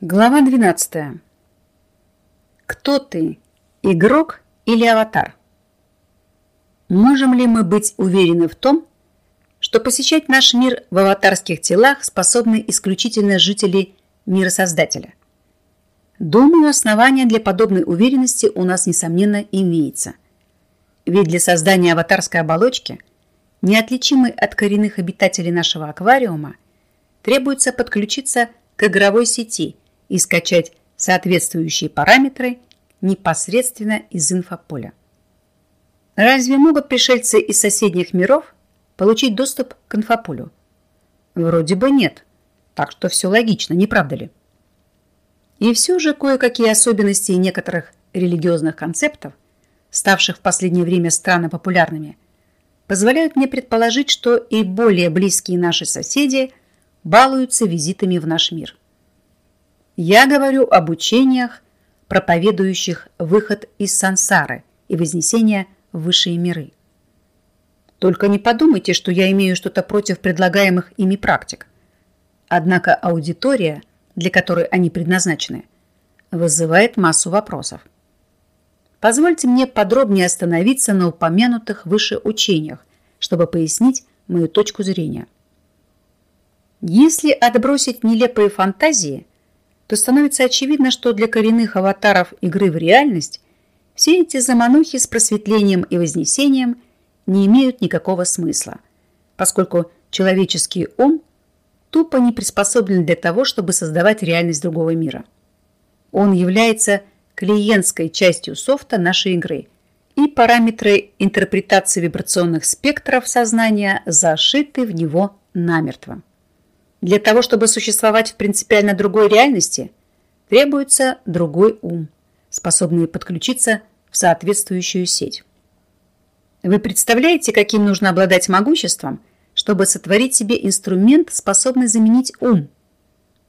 Глава 12. Кто ты? Игрок или аватар? Можем ли мы быть уверены в том, что посещать наш мир в аватарских телах способны исключительно жители мира Создателя? Думаю, основания для подобной уверенности у нас, несомненно, имеется. Ведь для создания аватарской оболочки, неотличимой от коренных обитателей нашего аквариума, требуется подключиться к игровой сети – и скачать соответствующие параметры непосредственно из инфополя. Разве могут пришельцы из соседних миров получить доступ к инфополю? Вроде бы нет, так что все логично, не правда ли? И все же кое-какие особенности некоторых религиозных концептов, ставших в последнее время странно популярными, позволяют мне предположить, что и более близкие наши соседи балуются визитами в наш мир. Я говорю об учениях, проповедующих выход из сансары и вознесение в высшие миры. Только не подумайте, что я имею что-то против предлагаемых ими практик. Однако аудитория, для которой они предназначены, вызывает массу вопросов. Позвольте мне подробнее остановиться на упомянутых выше учениях, чтобы пояснить мою точку зрения. Если отбросить нелепые фантазии – то становится очевидно, что для коренных аватаров игры в реальность все эти заманухи с просветлением и вознесением не имеют никакого смысла, поскольку человеческий ум тупо не приспособлен для того, чтобы создавать реальность другого мира. Он является клиентской частью софта нашей игры, и параметры интерпретации вибрационных спектров сознания зашиты в него намертво. Для того, чтобы существовать в принципиально другой реальности, требуется другой ум, способный подключиться в соответствующую сеть. Вы представляете, каким нужно обладать могуществом, чтобы сотворить себе инструмент, способный заменить ум?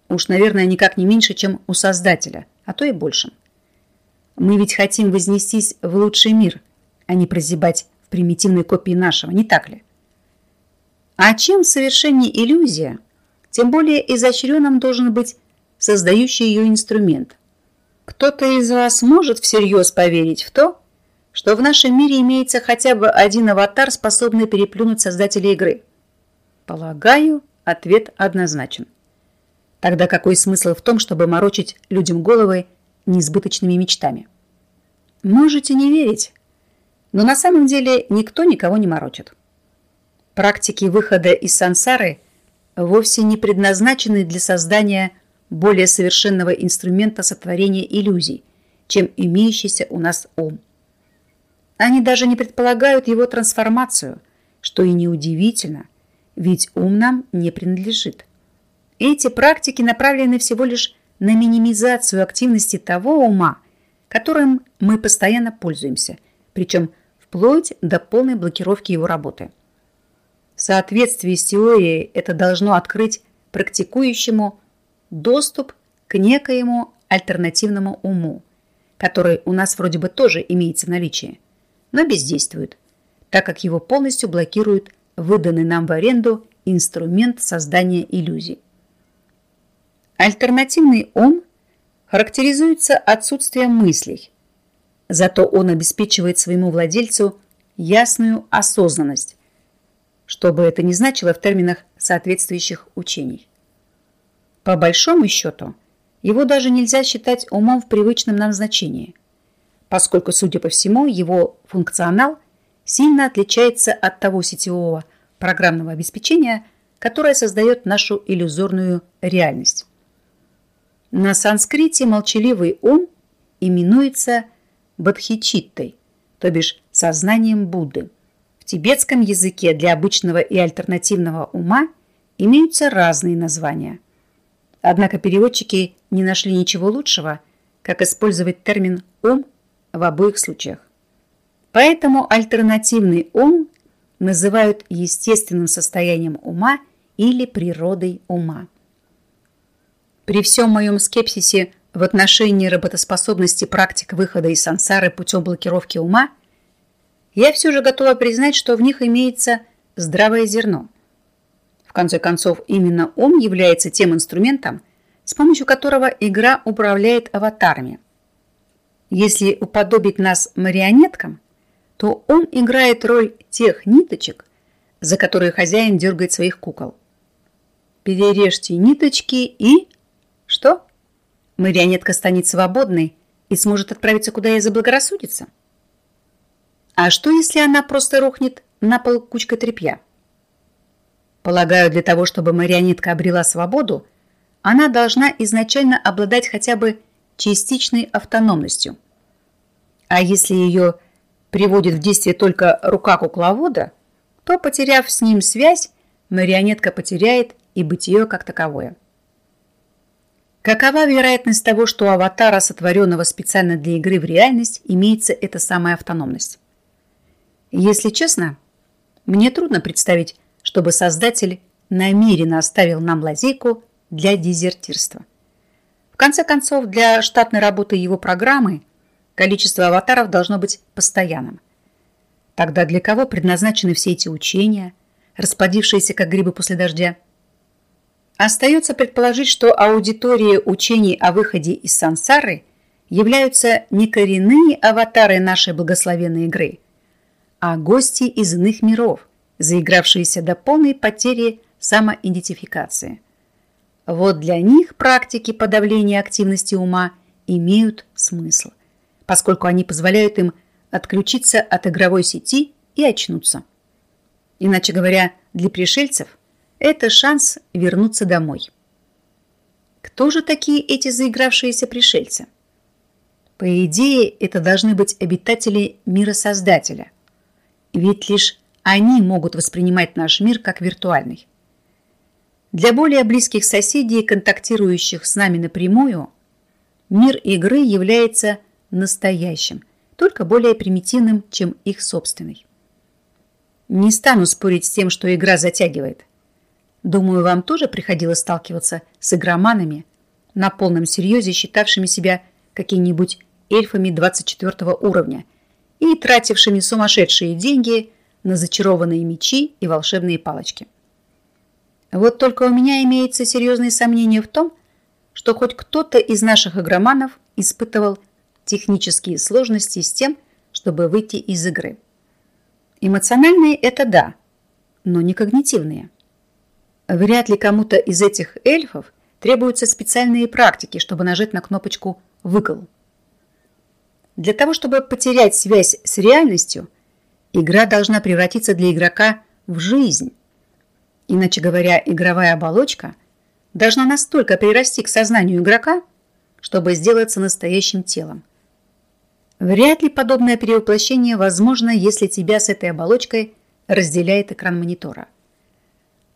Уж, наверное, никак не меньше, чем у Создателя, а то и больше. Мы ведь хотим вознестись в лучший мир, а не прозябать в примитивной копии нашего, не так ли? А чем в совершении иллюзия – тем более изощренным должен быть создающий ее инструмент. Кто-то из вас может всерьез поверить в то, что в нашем мире имеется хотя бы один аватар, способный переплюнуть создателя игры? Полагаю, ответ однозначен. Тогда какой смысл в том, чтобы морочить людям головы неизбыточными мечтами? Можете не верить, но на самом деле никто никого не морочит. Практики выхода из сансары – вовсе не предназначены для создания более совершенного инструмента сотворения иллюзий, чем имеющийся у нас ум. Они даже не предполагают его трансформацию, что и неудивительно, ведь ум нам не принадлежит. Эти практики направлены всего лишь на минимизацию активности того ума, которым мы постоянно пользуемся, причем вплоть до полной блокировки его работы. В соответствии с теорией это должно открыть практикующему доступ к некоему альтернативному уму, который у нас вроде бы тоже имеется в наличии, но бездействует, так как его полностью блокирует выданный нам в аренду инструмент создания иллюзий. Альтернативный ум характеризуется отсутствием мыслей, зато он обеспечивает своему владельцу ясную осознанность, что бы это ни значило в терминах соответствующих учений. По большому счету, его даже нельзя считать умом в привычном нам значении, поскольку, судя по всему, его функционал сильно отличается от того сетевого программного обеспечения, которое создает нашу иллюзорную реальность. На санскрите молчаливый ум именуется бодхичиттой, то бишь сознанием Будды. В тибетском языке для обычного и альтернативного ума имеются разные названия. Однако переводчики не нашли ничего лучшего, как использовать термин «ум» в обоих случаях. Поэтому альтернативный ум называют естественным состоянием ума или природой ума. При всем моем скепсисе в отношении работоспособности практик выхода из сансары путем блокировки ума – я все же готова признать, что в них имеется здравое зерно. В конце концов, именно ум является тем инструментом, с помощью которого игра управляет аватарами. Если уподобить нас марионеткам, то он играет роль тех ниточек, за которые хозяин дергает своих кукол. Перережьте ниточки и... Что? Марионетка станет свободной и сможет отправиться куда ей заблагорассудится? А что, если она просто рухнет на пол кучкой тряпья? Полагаю, для того, чтобы марионетка обрела свободу, она должна изначально обладать хотя бы частичной автономностью. А если ее приводит в действие только рука кукловода, то, потеряв с ним связь, марионетка потеряет и бытие как таковое. Какова вероятность того, что у аватара, сотворенного специально для игры в реальность, имеется эта самая автономность? Если честно, мне трудно представить, чтобы создатель намеренно оставил нам лазейку для дезертирства. В конце концов, для штатной работы его программы количество аватаров должно быть постоянным. Тогда для кого предназначены все эти учения, расплодившиеся как грибы после дождя? Остается предположить, что аудитория учений о выходе из сансары являются не коренные аватары нашей благословенной игры, а гости из иных миров, заигравшиеся до полной потери самоидентификации. Вот для них практики подавления активности ума имеют смысл, поскольку они позволяют им отключиться от игровой сети и очнуться. Иначе говоря, для пришельцев это шанс вернуться домой. Кто же такие эти заигравшиеся пришельцы? По идее, это должны быть обитатели мира Создателя. Ведь лишь они могут воспринимать наш мир как виртуальный. Для более близких соседей, контактирующих с нами напрямую, мир игры является настоящим, только более примитивным, чем их собственный. Не стану спорить с тем, что игра затягивает. Думаю, вам тоже приходилось сталкиваться с игроманами, на полном серьезе считавшими себя какими-нибудь эльфами 24 уровня и тратившими сумасшедшие деньги на зачарованные мечи и волшебные палочки. Вот только у меня имеется серьезные сомнения в том, что хоть кто-то из наших игроманов испытывал технические сложности с тем, чтобы выйти из игры. Эмоциональные – это да, но не когнитивные. Вряд ли кому-то из этих эльфов требуются специальные практики, чтобы нажать на кнопочку «выкол». Для того, чтобы потерять связь с реальностью, игра должна превратиться для игрока в жизнь, Иначе говоря, игровая оболочка должна настолько прирасти к сознанию игрока, чтобы сделаться настоящим телом. Вряд ли подобное перевоплощение возможно, если тебя с этой оболочкой разделяет экран монитора.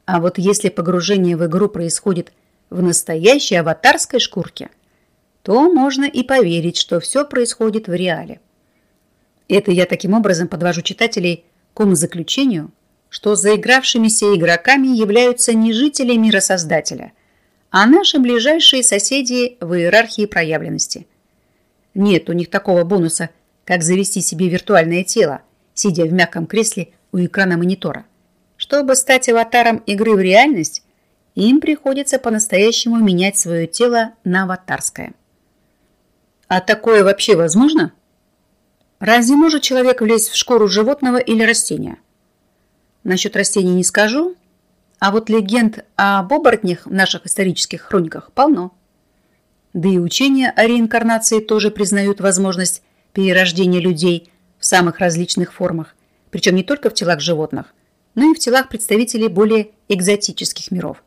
А вот если погружение в игру происходит в настоящей аватарской шкурке, то можно и поверить, что все происходит в реале. Это я таким образом подвожу читателей к умозаключению, что заигравшимися игроками являются не жители мира Создателя, а наши ближайшие соседи в иерархии проявленности. Нет у них такого бонуса, как завести себе виртуальное тело, сидя в мягком кресле у экрана монитора. Чтобы стать аватаром игры в реальность, им приходится по-настоящему менять свое тело на аватарское. А такое вообще возможно? Разве может человек влезть в шкуру животного или растения? Насчет растений не скажу, а вот легенд об оборотнях в наших исторических хрониках полно. Да и учения о реинкарнации тоже признают возможность перерождения людей в самых различных формах, причем не только в телах животных, но и в телах представителей более экзотических миров.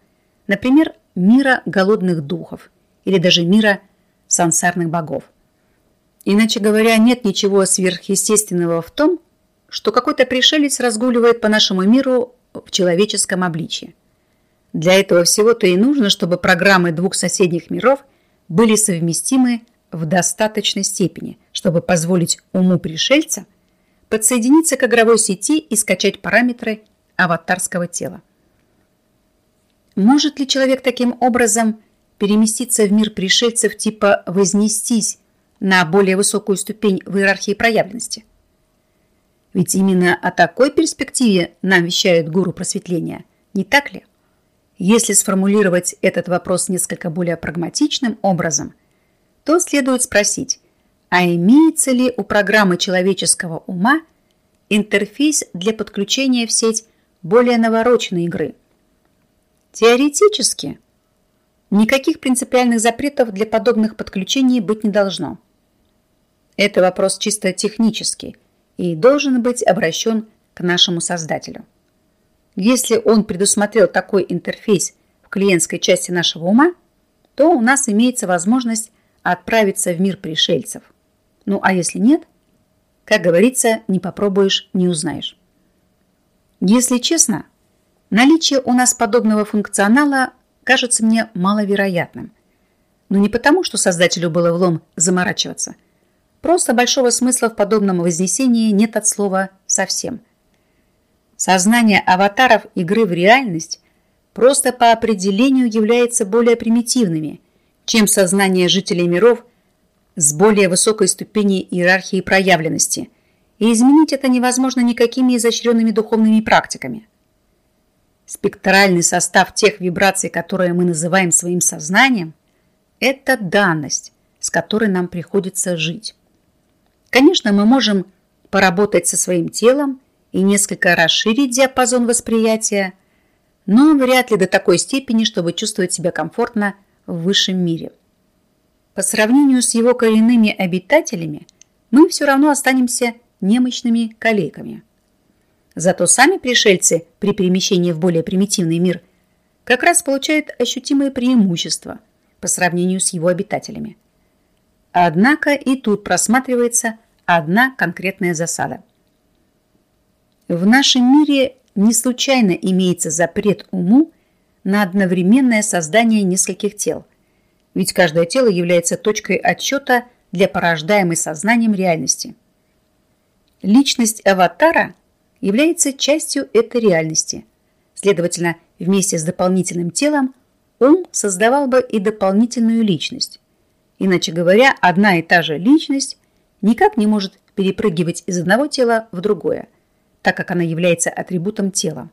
Например, мира голодных духов или даже мира сансарных богов. Иначе говоря, нет ничего сверхъестественного в том, что какой-то пришелец разгуливает по нашему миру в человеческом обличье. Для этого всего-то и нужно, чтобы программы двух соседних миров были совместимы в достаточной степени, чтобы позволить уму пришельца подсоединиться к игровой сети и скачать параметры аватарского тела. Может ли человек таким образом переместиться в мир пришельцев типа вознестись на более высокую ступень в иерархии проявленности? Ведь именно о такой перспективе нам вещают гуру просветления, не так ли? Если сформулировать этот вопрос несколько более прагматичным образом, то следует спросить, а имеется ли у программы человеческого ума интерфейс для подключения в сеть более навороченной игры? Теоретически, никаких принципиальных запретов для подобных подключений быть не должно. Это вопрос чисто технический и должен быть обращен к нашему создателю. Если он предусмотрел такой интерфейс в клиентской части нашего ума, то у нас имеется возможность отправиться в мир пришельцев. Ну а если нет, как говорится, не попробуешь, не узнаешь. Если честно, наличие у нас подобного функционала кажется мне маловероятным. Но не потому, что создателю было влом заморачиваться. Просто большого смысла в подобном вознесении нет от слова совсем – Сознание аватаров игры в реальность просто по определению является более примитивными, чем сознание жителей миров с более высокой ступенью иерархии проявленности, и изменить это невозможно никакими изощренными духовными практиками. Спектральный состав тех вибраций, которые мы называем своим сознанием, это данность, с которой нам приходится жить. Конечно, мы можем поработать со своим телом и несколько расширить диапазон восприятия, но вряд ли до такой степени, чтобы чувствовать себя комфортно в высшем мире. По сравнению с его коренными обитателями, мы все равно останемся немощными калеками. Зато сами пришельцы при перемещении в более примитивный мир как раз получают ощутимые преимущества по сравнению с его обитателями. Однако и тут просматривается одна конкретная засада – в нашем мире не случайно имеется запрет уму на одновременное создание нескольких тел, ведь каждое тело является точкой отсчета для порождаемой сознанием реальности. Личность аватара является частью этой реальности. Следовательно, вместе с дополнительным телом ум создавал бы и дополнительную личность. Иначе говоря, одна и та же личность никак не может перепрыгивать из одного тела в другое – так как она является атрибутом тела.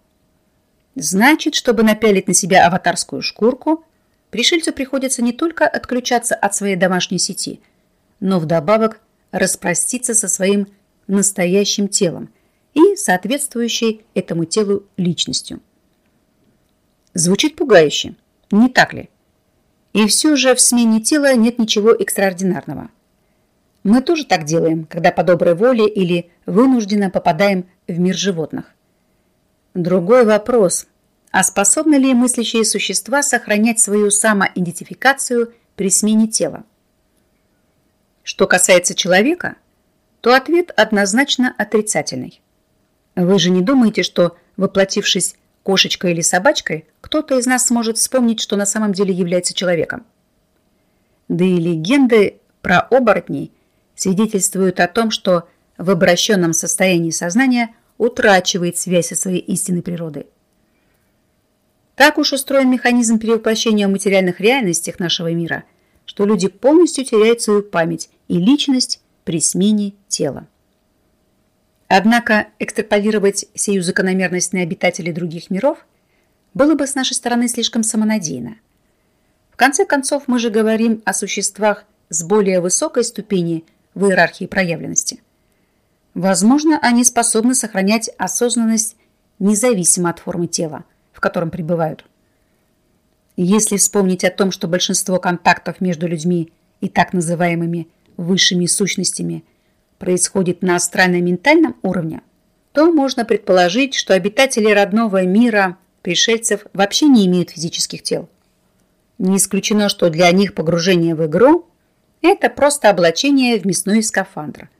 Значит, чтобы напялить на себя аватарскую шкурку, пришельцу приходится не только отключаться от своей домашней сети, но вдобавок распроститься со своим настоящим телом и соответствующей этому телу личностью. Звучит пугающе, не так ли? И все же в смене тела нет ничего экстраординарного. Мы тоже так делаем, когда по доброй воле или вынужденно попадаем в мир животных. Другой вопрос. А способны ли мыслящие существа сохранять свою самоидентификацию при смене тела? Что касается человека, то ответ однозначно отрицательный. Вы же не думаете, что, воплотившись кошечкой или собачкой, кто-то из нас сможет вспомнить, что на самом деле является человеком? Да и легенды про оборотней свидетельствуют о том, что в обращенном состоянии сознания утрачивает связь со своей истинной природой. Так уж устроен механизм перевоплощения в материальных реальностях нашего мира, что люди полностью теряют свою память и личность при смене тела. Однако экстраполировать сию закономерность на обитателей других миров было бы с нашей стороны слишком самонадеянно. В конце концов, мы же говорим о существах с более высокой ступени в иерархии проявленности – Возможно, они способны сохранять осознанность независимо от формы тела, в котором пребывают. Если вспомнить о том, что большинство контактов между людьми и так называемыми высшими сущностями происходит на астрально-ментальном уровне, то можно предположить, что обитатели родного мира пришельцев вообще не имеют физических тел. Не исключено, что для них погружение в игру – это просто облачение в мясной скафандр –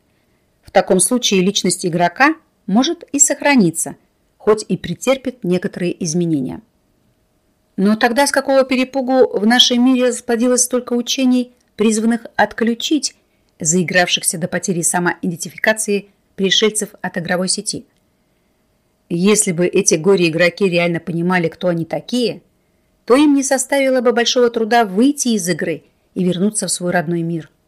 в таком случае личность игрока может и сохраниться, хоть и претерпит некоторые изменения. Но тогда с какого перепугу в нашем мире расплодилось столько учений, призванных отключить заигравшихся до потери самоидентификации пришельцев от игровой сети? Если бы эти горе-игроки реально понимали, кто они такие, то им не составило бы большого труда выйти из игры и вернуться в свой родной мир –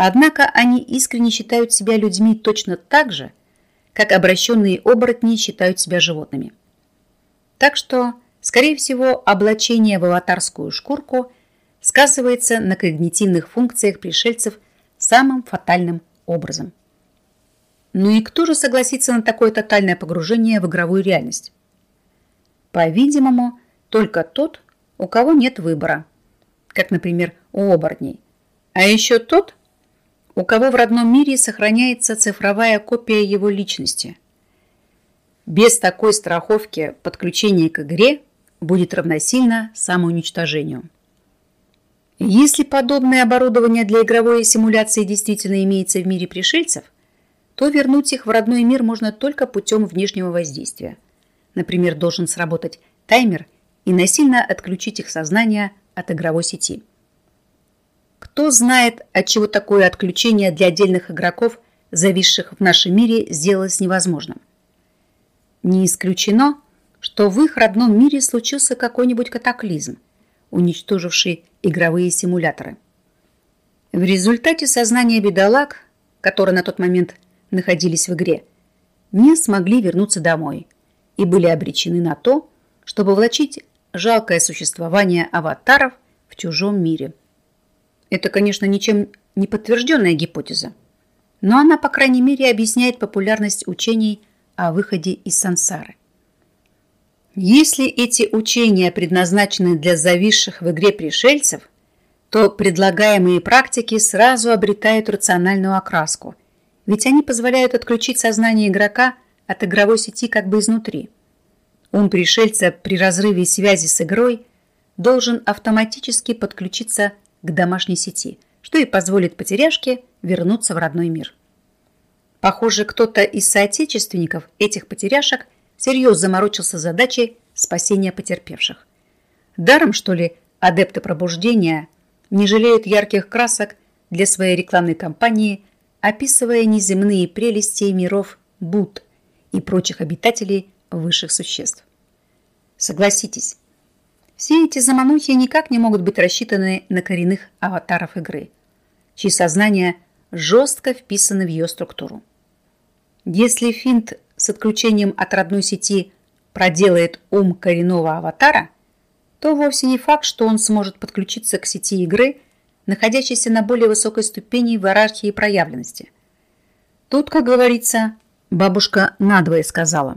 Однако они искренне считают себя людьми точно так же, как обращенные оборотни считают себя животными. Так что скорее всего, облачение в аватарскую шкурку сказывается на когнитивных функциях пришельцев самым фатальным образом. Ну и кто же согласится на такое тотальное погружение в игровую реальность? По-видимому, только тот, у кого нет выбора, как, например, у оборотней. А еще тот, у кого в родном мире сохраняется цифровая копия его личности. Без такой страховки подключение к игре будет равносильно самоуничтожению. Если подобное оборудование для игровой симуляции действительно имеется в мире пришельцев, то вернуть их в родной мир можно только путем внешнего воздействия. Например, должен сработать таймер и насильно отключить их сознание от игровой сети. Кто знает, от чего такое отключение для отдельных игроков, зависших в нашем мире, сделалось невозможным. Не исключено, что в их родном мире случился какой-нибудь катаклизм, уничтоживший игровые симуляторы. В результате сознания бедолаг, которые на тот момент находились в игре, не смогли вернуться домой и были обречены на то, чтобы влачить жалкое существование аватаров в чужом мире. Это, конечно, ничем не подтвержденная гипотеза, но она, по крайней мере, объясняет популярность учений о выходе из сансары. Если эти учения предназначены для зависших в игре пришельцев, то предлагаемые практики сразу обретают рациональную окраску, ведь они позволяют отключить сознание игрока от игровой сети как бы изнутри. Ум пришельца при разрыве связи с игрой должен автоматически подключиться к домашней сети, что и позволит потеряшке вернуться в родной мир. Похоже, кто-то из соотечественников этих потеряшек – всерьез заморочился задачей спасения потерпевших. Даром, что ли, адепты пробуждения не жалеют ярких красок для своей рекламной кампании, описывая неземные прелести миров Буд и прочих обитателей высших существ. Согласитесь, все эти заманухи никак не могут быть рассчитаны на коренных аватаров игры, чьи сознания жестко вписаны в ее структуру. Если финт с отключением от родной сети проделает ум коренного аватара, то вовсе не факт, что он сможет подключиться к сети игры, находящейся на более высокой ступени в иерархии проявленности. Тут, как говорится, бабушка надвое сказала.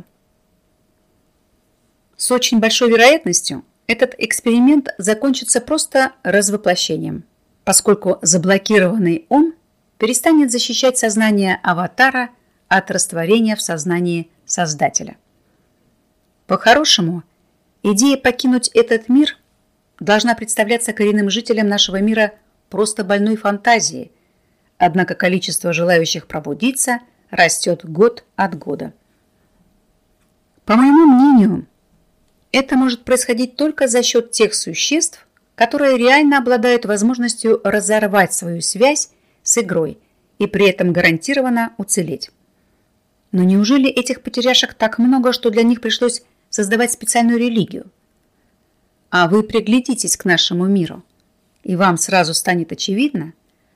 С очень большой вероятностью этот эксперимент закончится просто развоплощением, поскольку заблокированный ум перестанет защищать сознание аватара – от растворения в сознании Создателя. По-хорошему, идея покинуть этот мир должна представляться коренным жителям нашего мира просто больной фантазией, однако количество желающих пробудиться растет год от года. По моему мнению, это может происходить только за счет тех существ, которые реально обладают возможностью разорвать свою связь с игрой и при этом гарантированно уцелеть. Но неужели этих потеряшек так много, что для них пришлось создавать специальную религию? А вы приглядитесь к нашему миру, и вам сразу станет очевидно,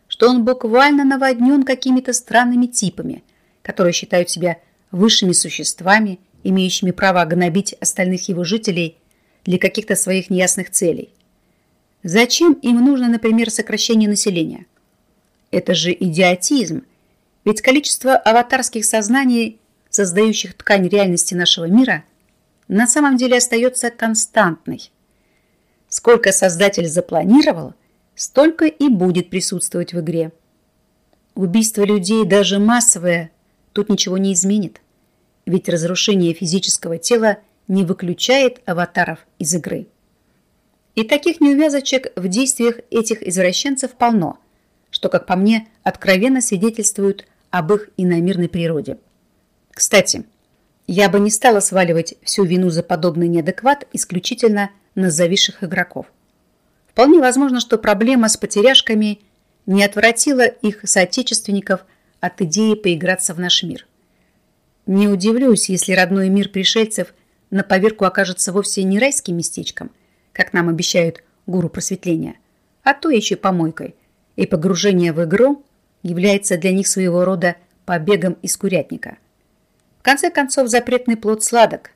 что он буквально наводнен какими-то странными типами, которые считают себя высшими существами, имеющими право гнобить остальных его жителей для каких-то своих неясных целей. Зачем им нужно, например, сокращение населения? Это же идиотизм – ведь количество аватарских сознаний, создающих ткань реальности нашего мира, на самом деле остается константной. Сколько создатель запланировал, столько и будет присутствовать в игре. Убийство людей, даже массовое, тут ничего не изменит. Ведь разрушение физического тела не выключает аватаров из игры. И таких неувязочек в действиях этих извращенцев полно, что, как по мне, откровенно свидетельствуют об их иномирной природе. Кстати, я бы не стала сваливать всю вину за подобный неадекват исключительно на зависших игроков. Вполне возможно, что проблема с потеряшками не отвратила их соотечественников от идеи поиграться в наш мир. Не удивлюсь, если родной мир пришельцев на поверку окажется вовсе не райским местечком, как нам обещают гуру просветления, а то еще помойкой, и погружение в игру является для них своего рода побегом из курятника. В конце концов, запретный плод сладок,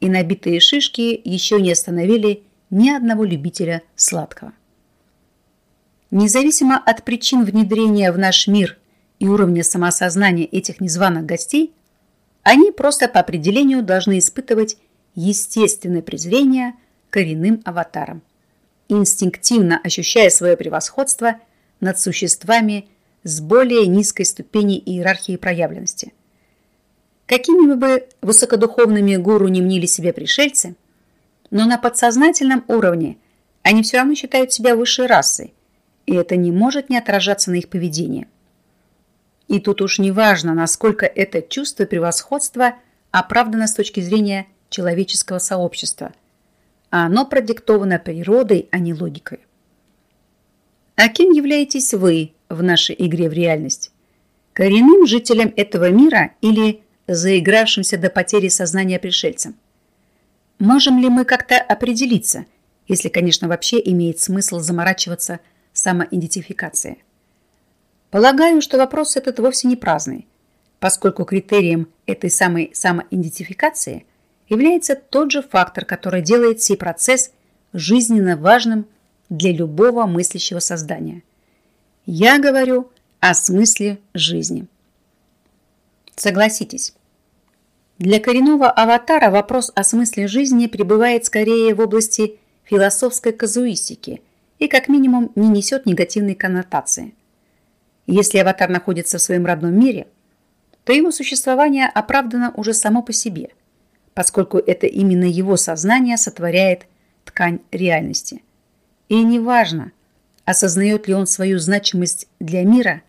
и набитые шишки еще не остановили ни одного любителя сладкого. Независимо от причин внедрения в наш мир и уровня самоосознания этих незваных гостей, они просто по определению должны испытывать естественное презрение коренным аватарам, инстинктивно ощущая свое превосходство над существами с более низкой ступени иерархии проявленности. Какими бы высокодуховными гуру не мнили себе пришельцы, но на подсознательном уровне они все равно считают себя высшей расой, и это не может не отражаться на их поведении. И тут уж не важно, насколько это чувство превосходства оправдано с точки зрения человеческого сообщества, а оно продиктовано природой, а не логикой. А кем являетесь вы в нашей игре в реальность? Коренным жителем этого мира или заигравшимся до потери сознания пришельцем? Можем ли мы как-то определиться, если, конечно, вообще имеет смысл заморачиваться – самоидентификации. Полагаю, что вопрос этот вовсе не праздный, поскольку критерием этой самой самоидентификации является тот же фактор, который делает сей процесс жизненно важным для любого мыслящего создания. Я говорю о смысле жизни. Согласитесь, для коренного аватара вопрос о смысле жизни пребывает скорее в области философской казуистики – и как минимум не несет негативной коннотации. Если аватар находится в своем родном мире, то его существование оправдано уже само по себе, поскольку это именно его сознание сотворяет ткань реальности. И неважно, осознает ли он свою значимость для мира,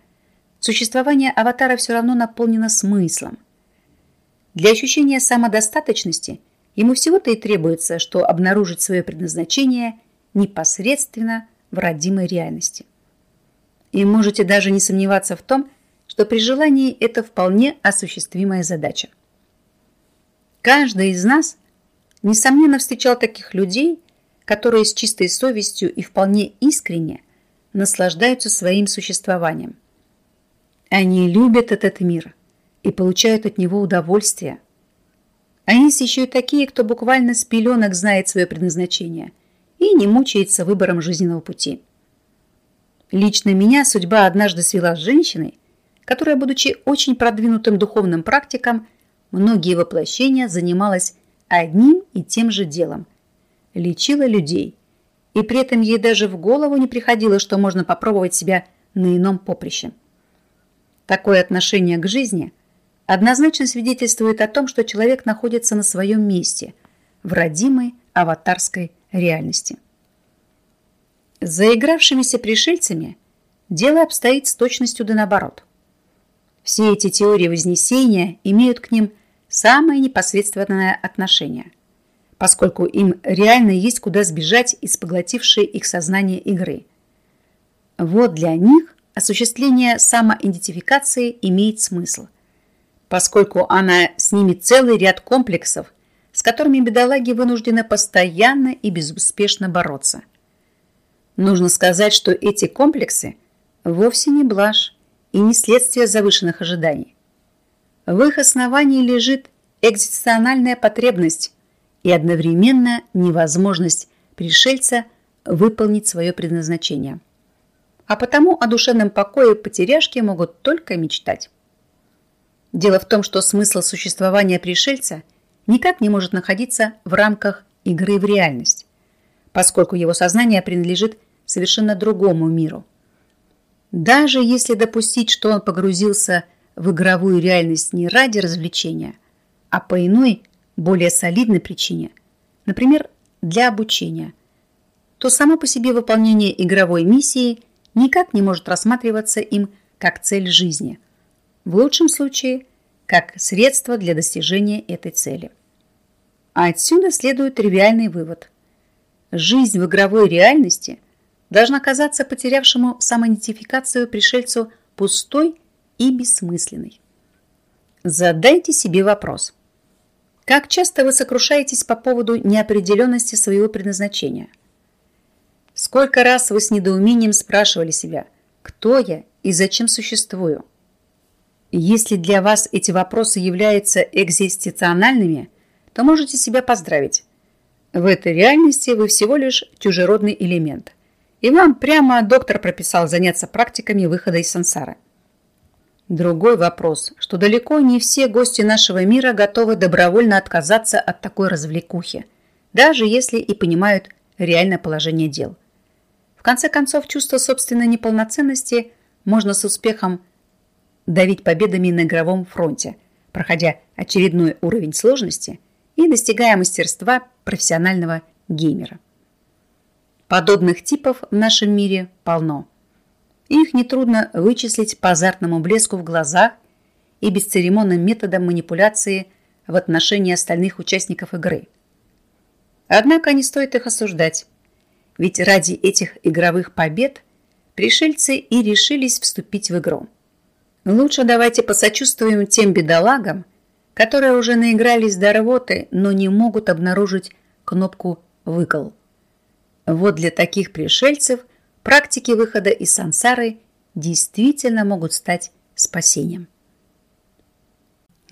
существование аватара все равно наполнено смыслом. Для ощущения самодостаточности ему всего-то и требуется, что обнаружить свое предназначение непосредственно в родимой реальности. И можете даже не сомневаться в том, что при желании это вполне осуществимая задача. Каждый из нас, несомненно, встречал таких людей, которые с чистой совестью и вполне искренне наслаждаются своим существованием. Они любят этот мир и получают от него удовольствие. А есть еще и такие, кто буквально с пеленок знает свое предназначение – и не мучается выбором жизненного пути. Лично меня судьба однажды свела с женщиной, которая, будучи очень продвинутым духовным практиком, многие воплощения занималась одним и тем же делом – лечила людей, и при этом ей даже в голову не приходило, что можно попробовать себя на ином поприще. Такое отношение к жизни однозначно свидетельствует о том, что человек находится на своем месте, в родимой аватарской реальности. Заигравшимися пришельцами дело обстоит с точностью да наоборот. Все эти теории Вознесения имеют к ним самое непосредственное отношение, поскольку им реально есть куда сбежать из поглотившей их сознание игры. Вот для них осуществление самоидентификации имеет смысл, поскольку она снимет целый ряд комплексов, с которыми бедолаги вынуждены постоянно и безуспешно бороться. Нужно сказать, что эти комплексы вовсе не блажь и не следствие завышенных ожиданий. В их основании лежит экзистенциальная потребность и одновременно невозможность пришельца выполнить свое предназначение. А потому о душевном покое потеряшки могут только мечтать. Дело в том, что смысл существования пришельца – никак не может находиться в рамках игры в реальность, поскольку его сознание принадлежит совершенно другому миру. Даже если допустить, что он погрузился в игровую реальность не ради развлечения, а по иной, более солидной причине, например, для обучения, то само по себе выполнение игровой миссии никак не может рассматриваться им как цель жизни. В лучшем случае – как средство для достижения этой цели. А отсюда следует тривиальный вывод. Жизнь в игровой реальности должна казаться потерявшему самоидентификацию пришельцу пустой и бессмысленной. Задайте себе вопрос. Как часто вы сокрушаетесь по поводу неопределенности своего предназначения? Сколько раз вы с недоумением спрашивали себя, кто я и зачем существую? Если для вас эти вопросы являются экзистенциональными, то можете себя поздравить. В этой реальности вы всего лишь чужеродный элемент. И вам прямо доктор прописал заняться практиками выхода из сансары. Другой вопрос, что далеко не все гости нашего мира готовы добровольно отказаться от такой развлекухи, даже если и понимают реальное положение дел. В конце концов, чувство собственной неполноценности можно с успехом давить победами на игровом фронте, проходя очередной уровень сложности и достигая мастерства профессионального геймера. Подобных типов в нашем мире полно. Их нетрудно вычислить по азартному блеску в глазах и бесцеремонным методам манипуляции в отношении остальных участников игры. Однако не стоит их осуждать, ведь ради этих игровых побед пришельцы и решились вступить в игру. Лучше давайте посочувствуем тем бедолагам, которые уже наигрались до рвоты, но не могут обнаружить кнопку «выкол». Вот для таких пришельцев практики выхода из сансары действительно могут стать спасением.